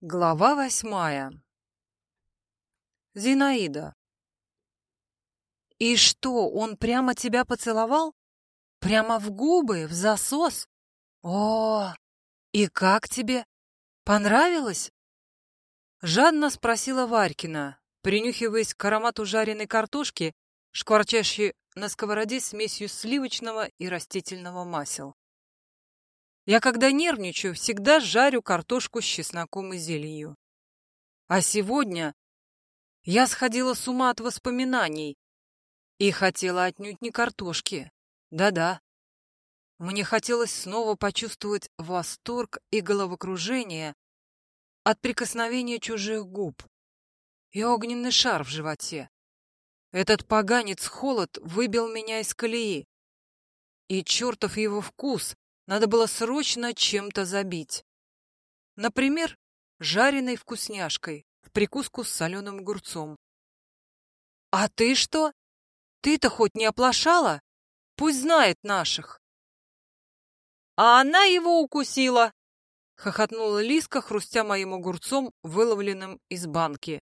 Глава восьмая. Зинаида. И что, он прямо тебя поцеловал? Прямо в губы, в засос? О, и как тебе? Понравилось? Жадно спросила Варькина, принюхиваясь к аромату жареной картошки, шкварчащей на сковороде смесью сливочного и растительного масел. Я, когда нервничаю, всегда жарю картошку с чесноком и зеленью. А сегодня я сходила с ума от воспоминаний и хотела отнюдь не картошки. Да-да. Мне хотелось снова почувствовать восторг и головокружение от прикосновения чужих губ и огненный шар в животе. Этот поганец холод выбил меня из колеи. И чертов его вкус надо было срочно чем-то забить. Например, жареной вкусняшкой в прикуску с соленым огурцом. «А ты что? Ты-то хоть не оплошала? Пусть знает наших!» «А она его укусила!» — хохотнула Лиска, хрустя моим огурцом, выловленным из банки.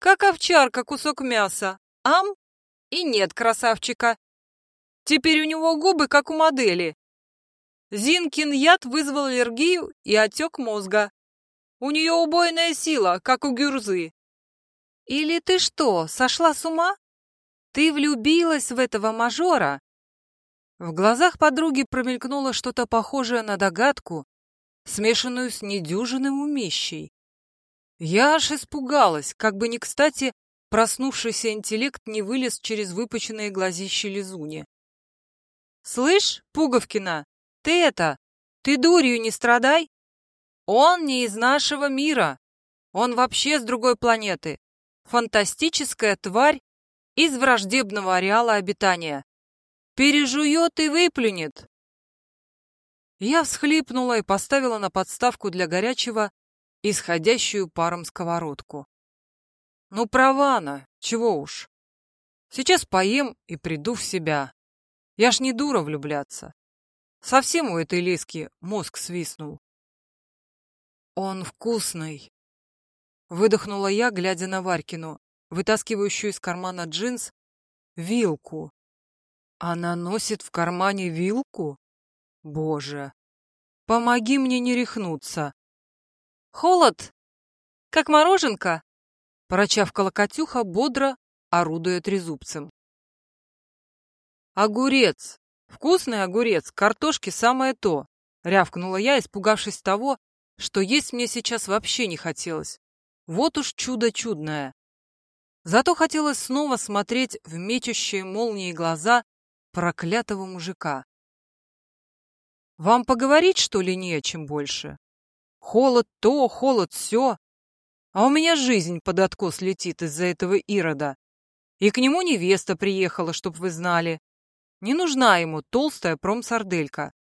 «Как овчарка кусок мяса! Ам! И нет красавчика! Теперь у него губы, как у модели, Зинкин яд вызвал аллергию и отек мозга. У нее убойная сила, как у гюрзы. Или ты что, сошла с ума? Ты влюбилась в этого мажора? В глазах подруги промелькнуло что-то похожее на догадку, смешанную с недюжинным умищей. Я аж испугалась, как бы не кстати проснувшийся интеллект не вылез через выпученные глазища Лизуни. «Слышь, Пуговкина, ты это, ты дурью не страдай. Он не из нашего мира. Он вообще с другой планеты. Фантастическая тварь из враждебного ареала обитания. Пережует и выплюнет. Я всхлипнула и поставила на подставку для горячего исходящую паром сковородку. Ну, права она, чего уж. Сейчас поем и приду в себя. Я ж не дура влюбляться. Совсем у этой лески мозг свистнул. «Он вкусный!» Выдохнула я, глядя на Варькину, вытаскивающую из кармана джинс, вилку. Она носит в кармане вилку? Боже! Помоги мне не рехнуться! Холод! Как мороженка! Прочавкала Катюха, бодро орудуя трезубцем. Огурец! «Вкусный огурец, картошки самое то!» — рявкнула я, испугавшись того, что есть мне сейчас вообще не хотелось. Вот уж чудо чудное. Зато хотелось снова смотреть в мечущие молнии глаза проклятого мужика. «Вам поговорить, что ли, не о чем больше? Холод то, холод все, а у меня жизнь под откос летит из-за этого Ирода. И к нему невеста приехала, чтоб вы знали. Не нужна ему толстая промсарделька.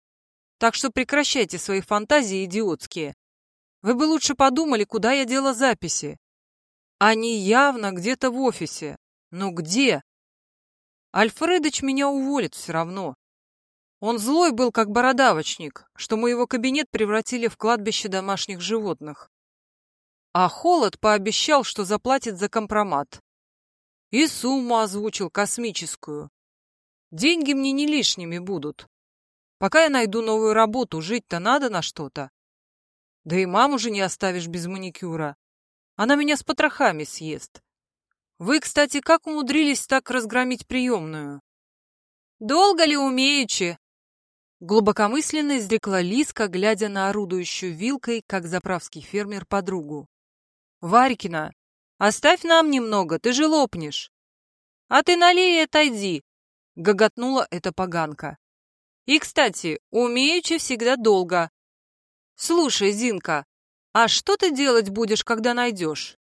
Так что прекращайте свои фантазии идиотские. Вы бы лучше подумали, куда я дела записи. Они явно где-то в офисе. Но где? Альфредыч меня уволит все равно. Он злой был, как бородавочник, что мы его кабинет превратили в кладбище домашних животных. А Холод пообещал, что заплатит за компромат. И сумму озвучил космическую. Деньги мне не лишними будут. Пока я найду новую работу, жить-то надо на что-то. Да и маму же не оставишь без маникюра. Она меня с потрохами съест. Вы, кстати, как умудрились так разгромить приемную? Долго ли умеючи? Глубокомысленно изрекла Лиска, глядя на орудующую вилкой, как заправский фермер, подругу. Варькина, оставь нам немного, ты же лопнешь. А ты налей и отойди, гоготнула эта поганка. И, кстати, умеючи всегда долго. Слушай, Зинка, а что ты делать будешь, когда найдешь?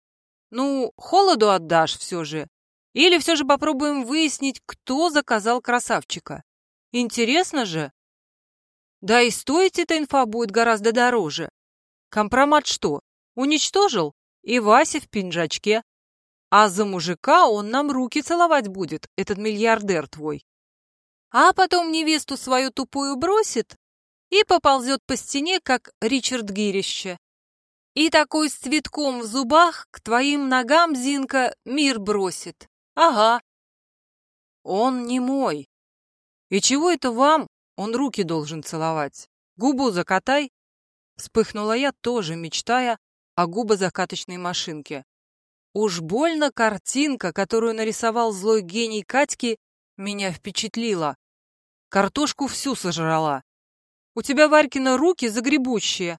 Ну, холоду отдашь все же. Или все же попробуем выяснить, кто заказал красавчика. Интересно же. Да и стоить эта инфа будет гораздо дороже. Компромат что, уничтожил? И Вася в пинжачке. А за мужика он нам руки целовать будет, этот миллиардер твой. А потом невесту свою тупую бросит и поползет по стене, как Ричард Гирище. И такой с цветком в зубах к твоим ногам, Зинка, мир бросит. Ага. Он не мой. И чего это вам? Он руки должен целовать. Губу закатай. Вспыхнула я, тоже мечтая о губозакаточной машинке. Уж больно картинка, которую нарисовал злой гений Катьки, меня впечатлила. Картошку всю сожрала. У тебя, Варькина, руки загребущие.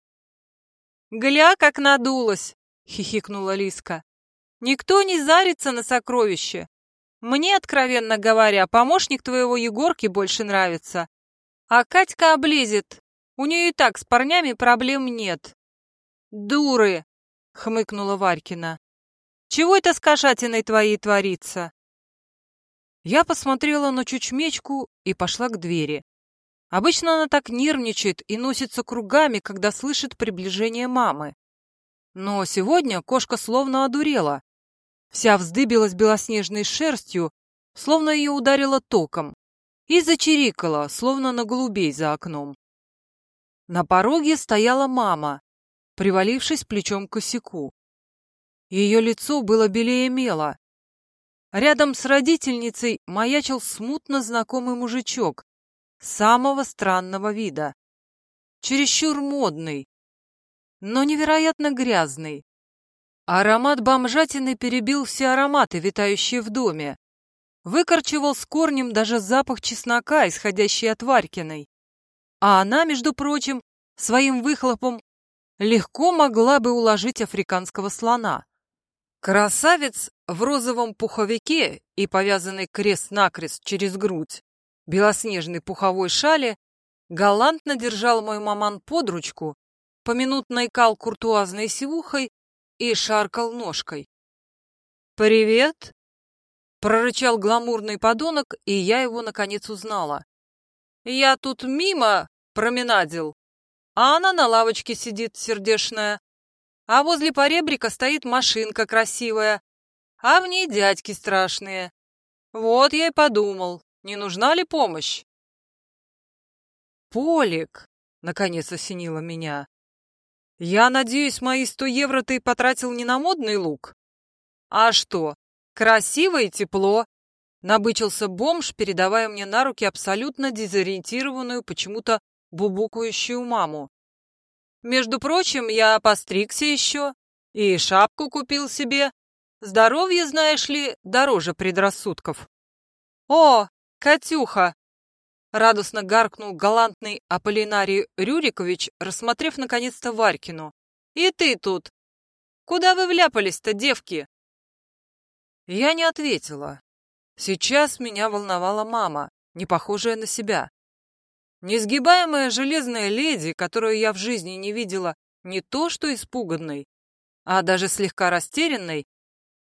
Гля, как надулась, хихикнула Лиска. Никто не зарится на сокровище. Мне, откровенно говоря, помощник твоего Егорки больше нравится. А Катька облезет. У нее и так с парнями проблем нет. Дуры, хмыкнула Варькина. Чего это с кошатиной твоей творится? Я посмотрела на чучмечку и пошла к двери. Обычно она так нервничает и носится кругами, когда слышит приближение мамы. Но сегодня кошка словно одурела. Вся вздыбилась белоснежной шерстью, словно ее ударило током, и зачирикала, словно на голубей за окном. На пороге стояла мама, привалившись плечом к косяку. Ее лицо было белее мела. Рядом с родительницей маячил смутно знакомый мужичок, самого странного вида. Чересчур модный, но невероятно грязный. Аромат бомжатины перебил все ароматы, витающие в доме. Выкорчевал с корнем даже запах чеснока, исходящий от Варькиной. А она, между прочим, своим выхлопом легко могла бы уложить африканского слона. Красавец в розовом пуховике и повязанный крест-накрест через грудь белоснежной пуховой шале галантно держал мой маман под ручку, поминутно икал куртуазной сивухой и шаркал ножкой. «Привет!» — прорычал гламурный подонок, и я его, наконец, узнала. «Я тут мимо променадил, а она на лавочке сидит сердешная, а возле поребрика стоит машинка красивая, а в ней дядьки страшные. Вот я и подумал, не нужна ли помощь? Полик, наконец осенило меня. Я надеюсь, мои сто евро ты потратил не на модный лук? А что, красиво и тепло. Набычился бомж, передавая мне на руки абсолютно дезориентированную, почему-то бубукающую маму. Между прочим, я постригся еще и шапку купил себе. Здоровье, знаешь ли, дороже предрассудков. О, «Катюха!» — радостно гаркнул галантный Аполлинарий Рюрикович, рассмотрев наконец-то Варькину. «И ты тут! Куда вы вляпались-то, девки?» Я не ответила. Сейчас меня волновала мама, не похожая на себя. Несгибаемая железная леди, которую я в жизни не видела не то что испуганной, а даже слегка растерянной,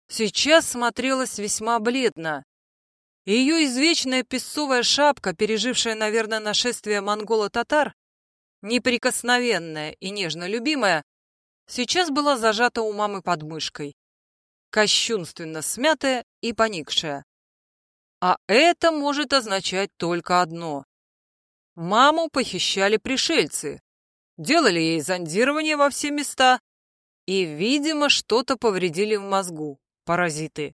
сейчас смотрелась весьма бледно. Ее извечная песцовая шапка, пережившая, наверное, нашествие монголо-татар, неприкосновенная и нежно любимая, сейчас была зажата у мамы под мышкой, кощунственно смятая и поникшая. А это может означать только одно. Маму похищали пришельцы, делали ей зондирование во все места и, видимо, что-то повредили в мозгу, паразиты.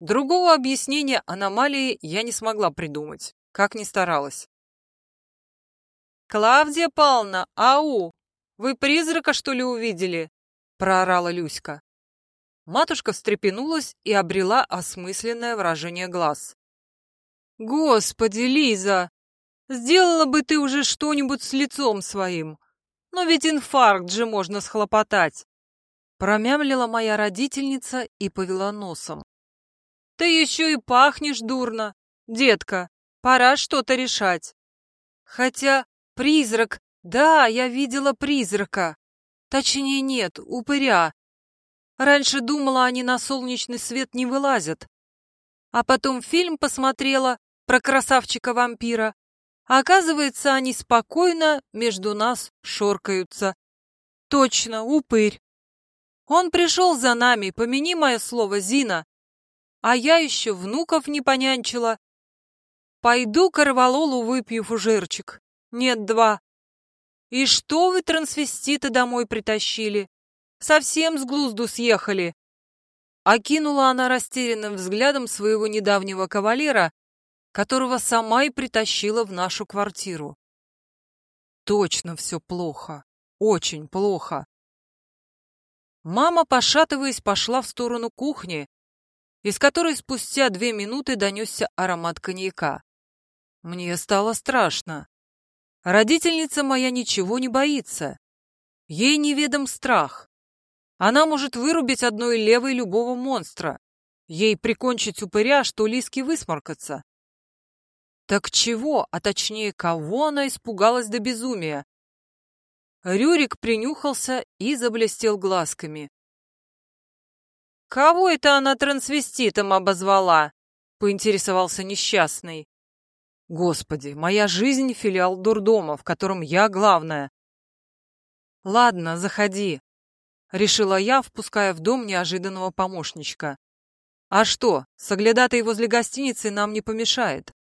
Другого объяснения аномалии я не смогла придумать, как ни старалась. «Клавдия Павловна, ау! Вы призрака, что ли, увидели?» — проорала Люська. Матушка встрепенулась и обрела осмысленное выражение глаз. «Господи, Лиза! Сделала бы ты уже что-нибудь с лицом своим! Но ведь инфаркт же можно схлопотать!» Промямлила моя родительница и повела носом. Ты еще и пахнешь дурно. Детка, пора что-то решать. Хотя призрак, да, я видела призрака. Точнее нет, упыря. Раньше думала, они на солнечный свет не вылазят. А потом фильм посмотрела про красавчика-вампира. Оказывается, они спокойно между нас шоркаются. Точно, упырь. Он пришел за нами, помяни мое слово, Зина. А я еще внуков не понянчила. Пойду корвалолу выпью фужерчик. Нет, два. И что вы трансвеститы домой притащили? Совсем с глузду съехали!» Окинула она растерянным взглядом своего недавнего кавалера, которого сама и притащила в нашу квартиру. Точно все плохо, очень плохо. Мама, пошатываясь, пошла в сторону кухни, из которой спустя две минуты донесся аромат коньяка. Мне стало страшно. Родительница моя ничего не боится. Ей неведом страх. Она может вырубить одной левой любого монстра. Ей прикончить упыря, что лиски высморкаться. Так чего, а точнее, кого она испугалась до безумия? Рюрик принюхался и заблестел глазками. «Кого это она трансвеститом обозвала?» — поинтересовался несчастный. «Господи, моя жизнь — филиал дурдома, в котором я главная». «Ладно, заходи», — решила я, впуская в дом неожиданного помощничка. «А что, соглядатый возле гостиницы нам не помешает?»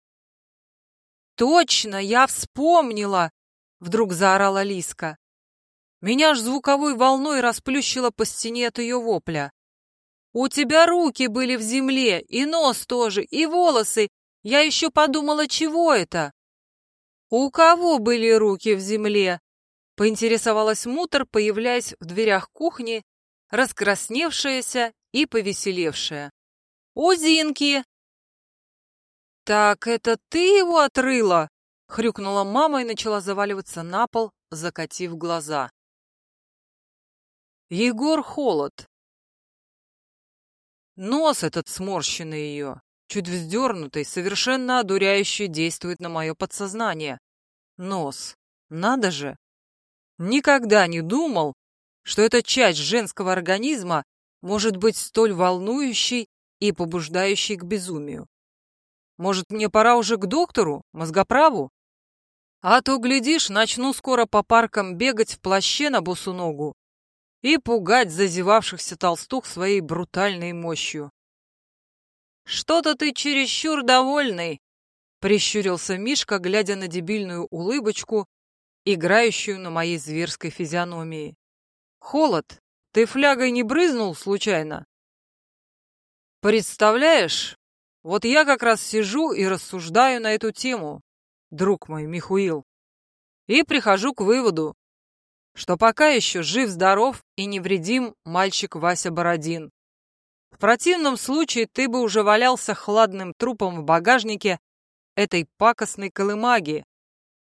«Точно, я вспомнила!» — вдруг заорала Лиска. Меня аж звуковой волной расплющило по стене от ее вопля. У тебя руки были в земле, и нос тоже, и волосы. Я еще подумала, чего это? У кого были руки в земле? Поинтересовалась мутор, появляясь в дверях кухни, раскрасневшаяся и повеселевшая. У Зинки. Так это ты его отрыла? Хрюкнула мама и начала заваливаться на пол, закатив глаза. Егор Холод, Нос этот сморщенный ее, чуть вздернутый, совершенно одуряющий действует на мое подсознание. Нос. Надо же. Никогда не думал, что эта часть женского организма может быть столь волнующей и побуждающей к безумию. Может, мне пора уже к доктору, мозгоправу? А то, глядишь, начну скоро по паркам бегать в плаще на босу ногу и пугать зазевавшихся толстух своей брутальной мощью. «Что-то ты чересчур довольный», — прищурился Мишка, глядя на дебильную улыбочку, играющую на моей зверской физиономии. «Холод, ты флягой не брызнул случайно?» «Представляешь, вот я как раз сижу и рассуждаю на эту тему, друг мой Михуил, и прихожу к выводу, что пока еще жив-здоров и невредим мальчик Вася Бородин. В противном случае ты бы уже валялся хладным трупом в багажнике этой пакостной колымаги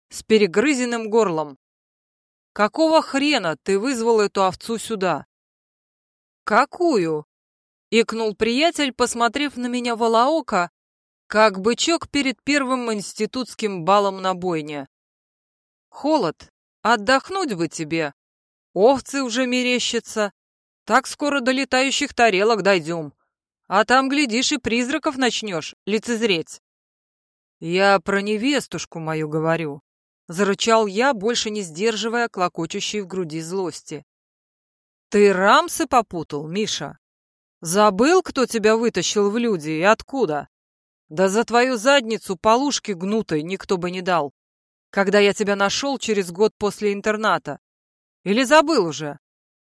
с перегрызенным горлом. Какого хрена ты вызвал эту овцу сюда? Какую? Икнул приятель, посмотрев на меня волоока, как бычок перед первым институтским балом на бойне. Холод, Отдохнуть бы тебе. Овцы уже мерещатся. Так скоро до летающих тарелок дойдем. А там, глядишь, и призраков начнешь лицезреть. Я про невестушку мою говорю. Зарычал я, больше не сдерживая клокочущей в груди злости. Ты рамсы попутал, Миша? Забыл, кто тебя вытащил в люди и откуда? Да за твою задницу полушки гнутой никто бы не дал когда я тебя нашел через год после интерната. Или забыл уже?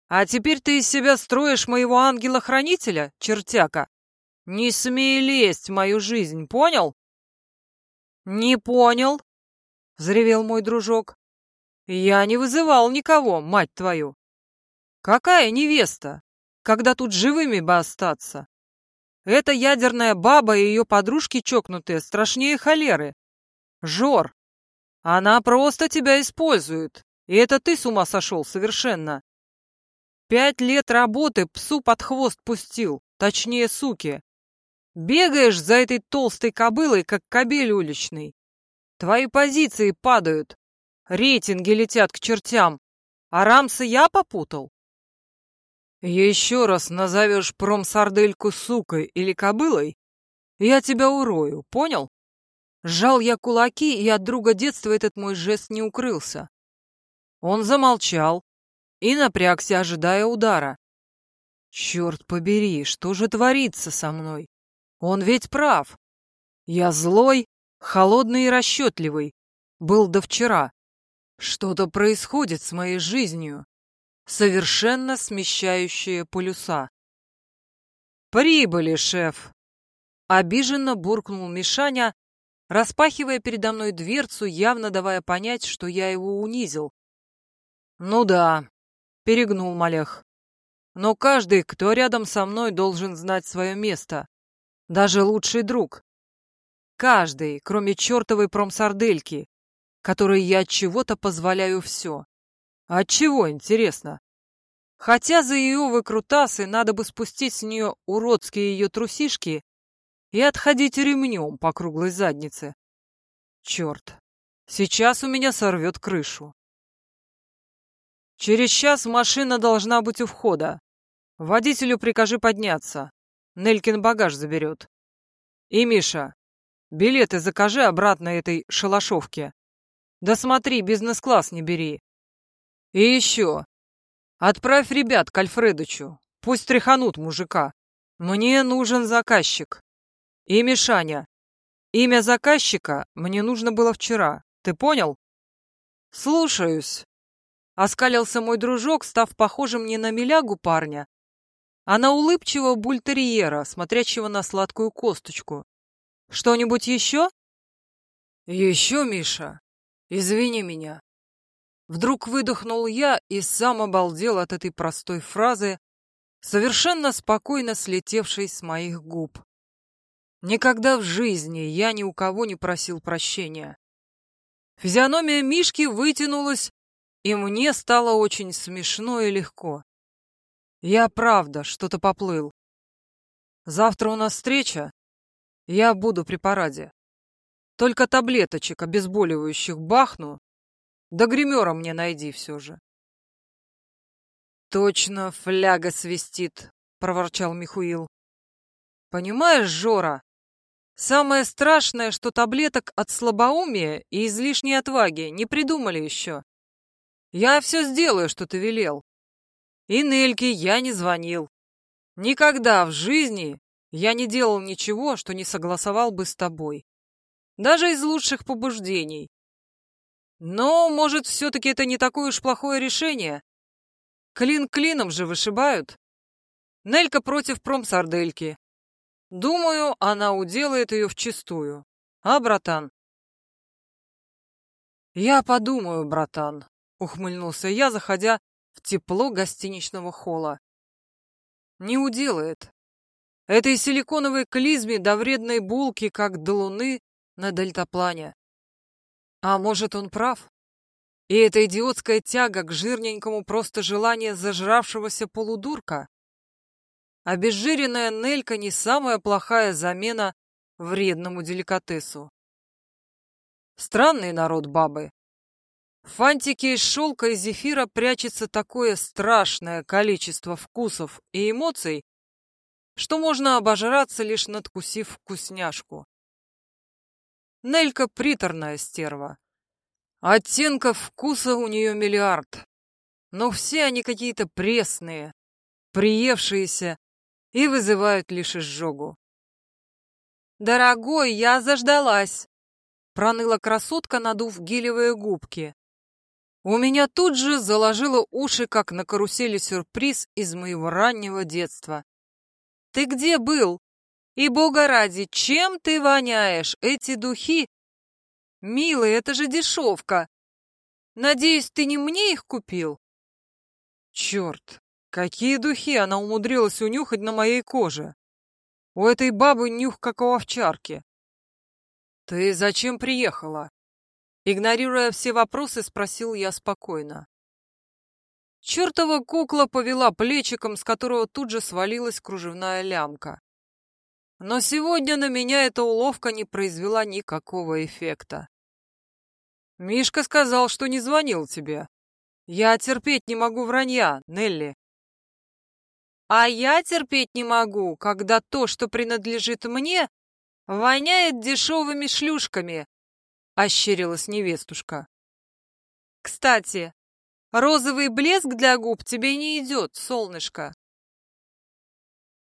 А теперь ты из себя строишь моего ангела-хранителя, чертяка? Не смей лезть в мою жизнь, понял? Не понял, взревел мой дружок. Я не вызывал никого, мать твою. Какая невеста, когда тут живыми бы остаться? Эта ядерная баба и ее подружки чокнутые страшнее холеры. Жор, она просто тебя использует. И это ты с ума сошел совершенно. Пять лет работы псу под хвост пустил, точнее, суки. Бегаешь за этой толстой кобылой, как кобель уличный. Твои позиции падают, рейтинги летят к чертям. А рамсы я попутал? Еще раз назовешь промсардельку сукой или кобылой, я тебя урою, понял? Сжал я кулаки, и от друга детства этот мой жест не укрылся. Он замолчал и напрягся, ожидая удара. Черт побери, что же творится со мной? Он ведь прав. Я злой, холодный и расчетливый. Был до вчера. Что-то происходит с моей жизнью. Совершенно смещающие полюса. «Прибыли, шеф!» — обиженно буркнул Мишаня, распахивая передо мной дверцу, явно давая понять, что я его унизил. «Ну да», — перегнул Малех. «Но каждый, кто рядом со мной, должен знать свое место. Даже лучший друг. Каждый, кроме чертовой промсардельки, которой я от чего-то позволяю все. От чего, интересно? Хотя за ее выкрутасы надо бы спустить с нее уродские ее трусишки и отходить ремнем по круглой заднице. Черт, сейчас у меня сорвет крышу. Через час машина должна быть у входа. Водителю прикажи подняться. Нелькин багаж заберет. И, Миша, билеты закажи обратно этой шалашовке. Да смотри, бизнес-класс не бери. И еще. Отправь ребят к Альфредычу. Пусть тряханут мужика. Мне нужен заказчик. И Мишаня. Имя заказчика мне нужно было вчера. Ты понял? Слушаюсь. Оскалился мой дружок, став похожим не на милягу парня, а на улыбчивого бультерьера, смотрящего на сладкую косточку. Что-нибудь еще? Еще, Миша. Извини меня. Вдруг выдохнул я и сам обалдел от этой простой фразы, совершенно спокойно слетевшей с моих губ. Никогда в жизни я ни у кого не просил прощения. Физиономия Мишки вытянулась, и мне стало очень смешно и легко. Я правда что-то поплыл. Завтра у нас встреча. Я буду при параде. Только таблеточек обезболивающих бахну, да гримера мне найди все же. Точно фляга свистит, проворчал Михуил. Понимаешь, Жора, самое страшное, что таблеток от слабоумия и излишней отваги не придумали еще. Я все сделаю, что ты велел. И Нельке я не звонил. Никогда в жизни я не делал ничего, что не согласовал бы с тобой. Даже из лучших побуждений. Но, может, все-таки это не такое уж плохое решение? Клин клином же вышибают. Нелька против промсардельки. Думаю, она уделает ее вчистую. А, братан? Я подумаю, братан, ухмыльнулся я, заходя в тепло гостиничного холла. Не уделает. Этой силиконовой клизме до вредной булки, как до луны на дельтаплане. А может, он прав? И эта идиотская тяга к жирненькому просто желание зажравшегося полудурка? Обезжиренная Нелька не самая плохая замена вредному деликатесу. Странный народ бабы. В фантике из шелка и зефира прячется такое страшное количество вкусов и эмоций, что можно обожраться, лишь надкусив вкусняшку. Нелька приторная стерва. Оттенков вкуса у нее миллиард. Но все они какие-то пресные, приевшиеся и вызывают лишь изжогу. «Дорогой, я заждалась!» — проныла красотка, надув гелевые губки. У меня тут же заложило уши, как на карусели сюрприз из моего раннего детства. «Ты где был? И, бога ради, чем ты воняешь? Эти духи...» «Милый, это же дешевка. Надеюсь, ты не мне их купил?» «Черт, какие духи она умудрилась унюхать на моей коже! У этой бабы нюх, как у овчарки!» «Ты зачем приехала?» Игнорируя все вопросы, спросил я спокойно. Чертова кукла повела плечиком, с которого тут же свалилась кружевная лямка. Но сегодня на меня эта уловка не произвела никакого эффекта. Мишка сказал, что не звонил тебе. Я терпеть не могу вранья, Нелли. А я терпеть не могу, когда то, что принадлежит мне, воняет дешевыми шлюшками, ощерилась невестушка. Кстати, розовый блеск для губ тебе не идет, солнышко.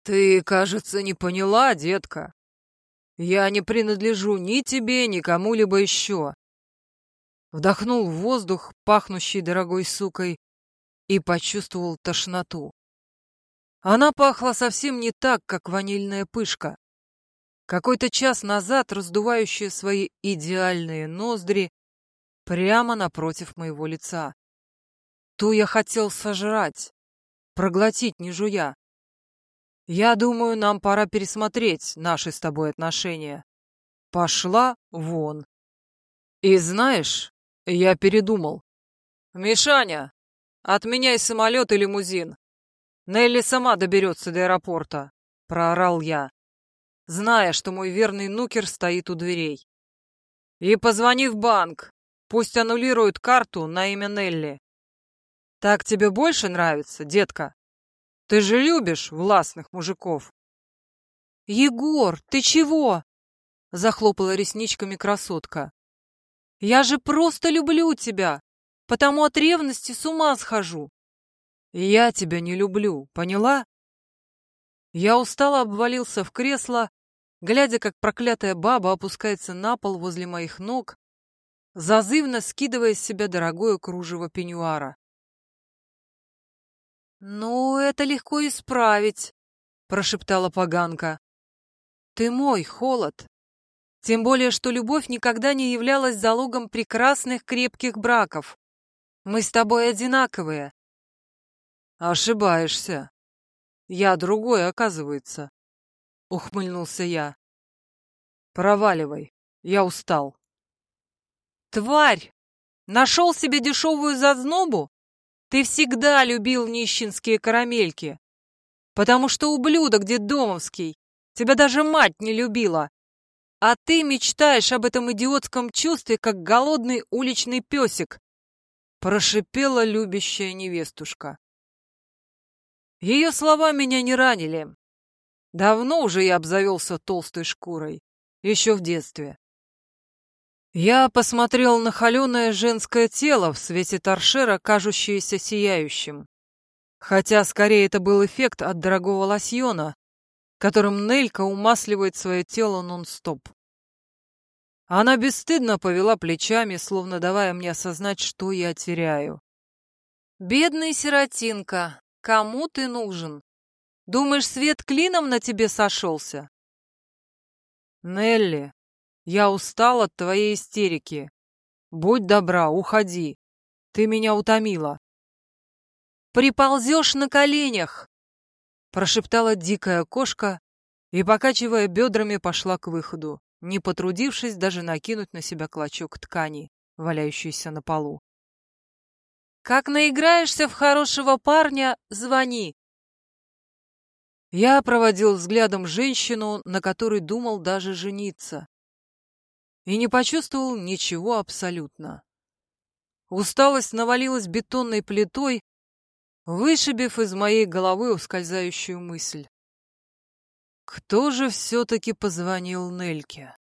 Ты, кажется, не поняла, детка. Я не принадлежу ни тебе, ни кому-либо еще. Вдохнул воздух, пахнущий дорогой сукой, и почувствовал тошноту. Она пахла совсем не так, как ванильная пышка. Какой-то час назад раздувающая свои идеальные ноздри прямо напротив моего лица. Ту я хотел сожрать, проглотить не жуя. Я думаю, нам пора пересмотреть наши с тобой отношения. Пошла вон. И знаешь, я передумал. Мишаня, отменяй самолет и лимузин. Нелли сама доберется до аэропорта, проорал я, зная, что мой верный нукер стоит у дверей. И позвони в банк, пусть аннулируют карту на имя Нелли. Так тебе больше нравится, детка? Ты же любишь властных мужиков. Егор, ты чего? Захлопала ресничками красотка. Я же просто люблю тебя, потому от ревности с ума схожу. Я тебя не люблю, поняла? Я устало обвалился в кресло, глядя, как проклятая баба опускается на пол возле моих ног, зазывно скидывая с себя дорогое кружево пеньюара. «Ну, это легко исправить», — прошептала поганка. «Ты мой, холод. Тем более, что любовь никогда не являлась залогом прекрасных крепких браков. Мы с тобой одинаковые». «Ошибаешься. Я другой, оказывается», — ухмыльнулся я. «Проваливай, я устал». «Тварь! Нашел себе дешевую зазнобу? Ты всегда любил нищенские карамельки. Потому что ублюдок детдомовский. Тебя даже мать не любила. А ты мечтаешь об этом идиотском чувстве, как голодный уличный песик. Прошипела любящая невестушка. Ее слова меня не ранили. Давно уже я обзавелся толстой шкурой. Еще в детстве. Я посмотрел на холеное женское тело в свете торшера, кажущееся сияющим. Хотя скорее это был эффект от дорогого лосьона, которым Нелька умасливает свое тело нон-стоп. Она бесстыдно повела плечами, словно давая мне осознать, что я теряю. «Бедный сиротинка, кому ты нужен? Думаешь, свет клином на тебе сошелся?» «Нелли, я устал от твоей истерики. Будь добра, уходи. Ты меня утомила. Приползешь на коленях, прошептала дикая кошка и, покачивая бедрами, пошла к выходу, не потрудившись даже накинуть на себя клочок ткани, валяющийся на полу. «Как наиграешься в хорошего парня, звони!» Я проводил взглядом женщину, на которой думал даже жениться и не почувствовал ничего абсолютно. Усталость навалилась бетонной плитой, вышибив из моей головы ускользающую мысль. Кто же все-таки позвонил Нельке?